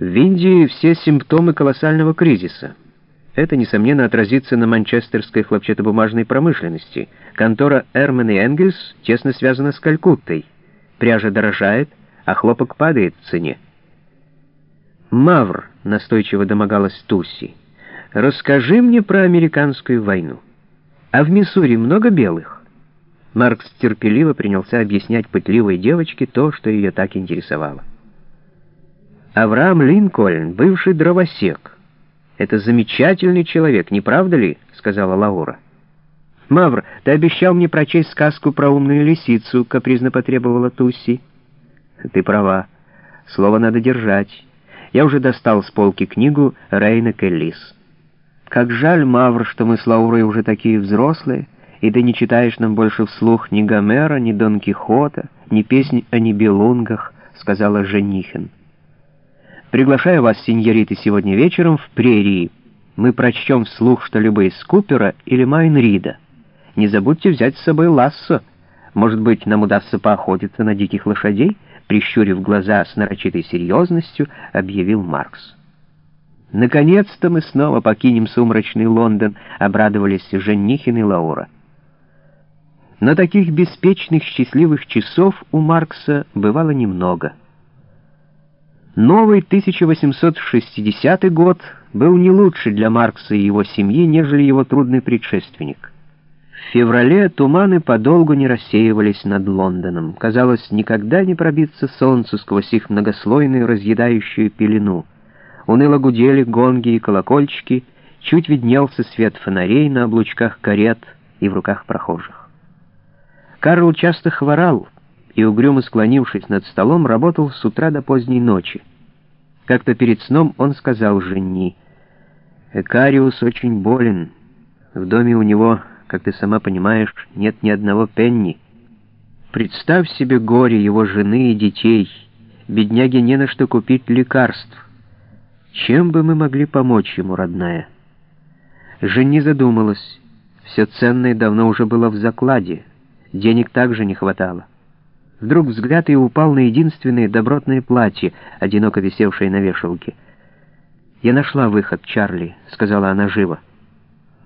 В Индии все симптомы колоссального кризиса. Это, несомненно, отразится на манчестерской хлопчатобумажной промышленности. Контора Эрман и Энгельс тесно связана с Калькуттой. Пряжа дорожает, а хлопок падает в цене. «Мавр», — настойчиво домогалась Тусси, — «расскажи мне про американскую войну. А в Миссури много белых?» Маркс терпеливо принялся объяснять пытливой девочке то, что ее так интересовало. Авраам Линкольн, бывший дровосек. Это замечательный человек, не правда ли? сказала Лаура. Мавр, ты обещал мне прочесть сказку про умную лисицу, капризно потребовала Тусси. Ты права. Слово надо держать. Я уже достал с полки книгу Рейна Келлис. Как жаль, Мавр, что мы с Лаурой уже такие взрослые, и ты не читаешь нам больше вслух ни Гомера, ни Дон Кихота, ни песни о Нибелунгах, сказала Женихин. Приглашаю вас, сеньориты, сегодня вечером в прерии. Мы прочтем вслух что-либо из Купера или Майнрида. Не забудьте взять с собой лассо. Может быть, нам удастся поохотиться на диких лошадей?» Прищурив глаза с нарочитой серьезностью, объявил Маркс. «Наконец-то мы снова покинем сумрачный Лондон», — обрадовались Женихин и Лаура. Но таких беспечных счастливых часов у Маркса бывало немного — Новый 1860 год был не лучше для Маркса и его семьи, нежели его трудный предшественник. В феврале туманы подолгу не рассеивались над Лондоном. Казалось, никогда не пробиться солнцу сквозь их многослойную разъедающую пелену. Уныло гудели гонги и колокольчики, чуть виднелся свет фонарей на облучках карет и в руках прохожих. Карл часто хворал, и, угрюмо склонившись над столом, работал с утра до поздней ночи. Как-то перед сном он сказал Женни, «Экариус очень болен. В доме у него, как ты сама понимаешь, нет ни одного пенни. Представь себе горе его жены и детей. Бедняге не на что купить лекарств. Чем бы мы могли помочь ему, родная?» Женни задумалась. Все ценное давно уже было в закладе. Денег также не хватало. Вдруг взгляд ее упал на единственное добротное платье, одиноко висевшее на вешалке. «Я нашла выход, Чарли», — сказала она живо.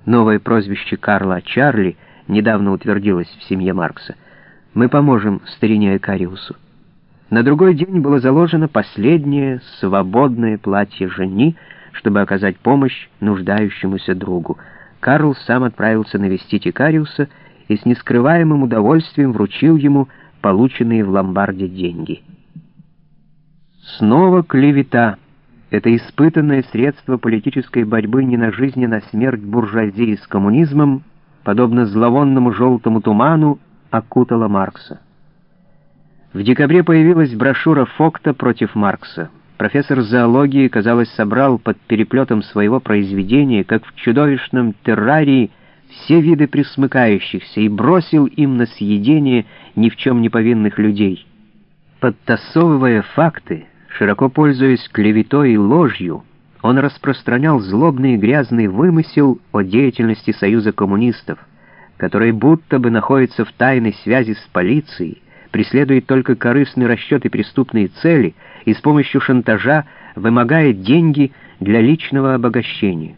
Новое прозвище Карла Чарли недавно утвердилось в семье Маркса. «Мы поможем старине Экариусу». На другой день было заложено последнее свободное платье жени, чтобы оказать помощь нуждающемуся другу. Карл сам отправился навестить Икариуса и с нескрываемым удовольствием вручил ему полученные в ломбарде деньги. Снова клевета. Это испытанное средство политической борьбы не на жизнь, а на смерть буржуазии с коммунизмом, подобно зловонному желтому туману, окутала Маркса. В декабре появилась брошюра Фокта против Маркса. Профессор зоологии, казалось, собрал под переплетом своего произведения, как в чудовищном террарии, все виды присмыкающихся и бросил им на съедение ни в чем не повинных людей. Подтасовывая факты, широко пользуясь клеветой и ложью, он распространял злобный и грязный вымысел о деятельности Союза коммунистов, который будто бы находится в тайной связи с полицией, преследует только корыстный расчет и преступные цели и с помощью шантажа вымогает деньги для личного обогащения.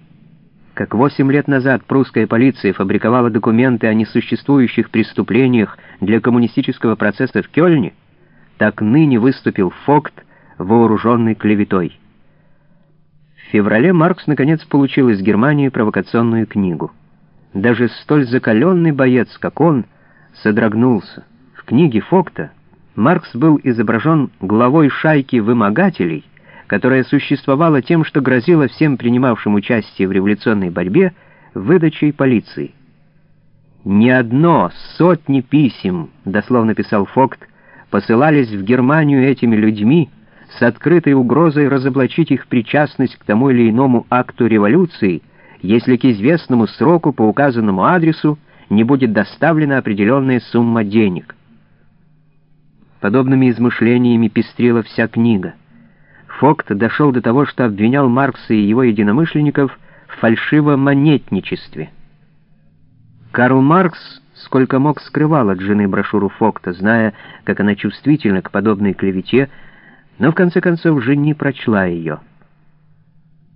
Как восемь лет назад прусская полиция фабриковала документы о несуществующих преступлениях для коммунистического процесса в Кёльне, так ныне выступил Фокт, вооруженный клеветой. В феврале Маркс наконец получил из Германии провокационную книгу. Даже столь закаленный боец, как он, содрогнулся. В книге Фокта Маркс был изображен главой шайки вымогателей, которая существовала тем, что грозила всем принимавшим участие в революционной борьбе выдачей полиции. «Не одно, сотни писем», — дословно писал Фокт, посылались в Германию этими людьми с открытой угрозой разоблачить их причастность к тому или иному акту революции, если к известному сроку по указанному адресу не будет доставлена определенная сумма денег. Подобными измышлениями пестрила вся книга. Фокт дошел до того, что обвинял Маркса и его единомышленников в фальшивомонетничестве. Карл Маркс сколько мог скрывал от жены брошюру Фокта, зная, как она чувствительна к подобной клевете, Но в конце концов Жени прочла ее.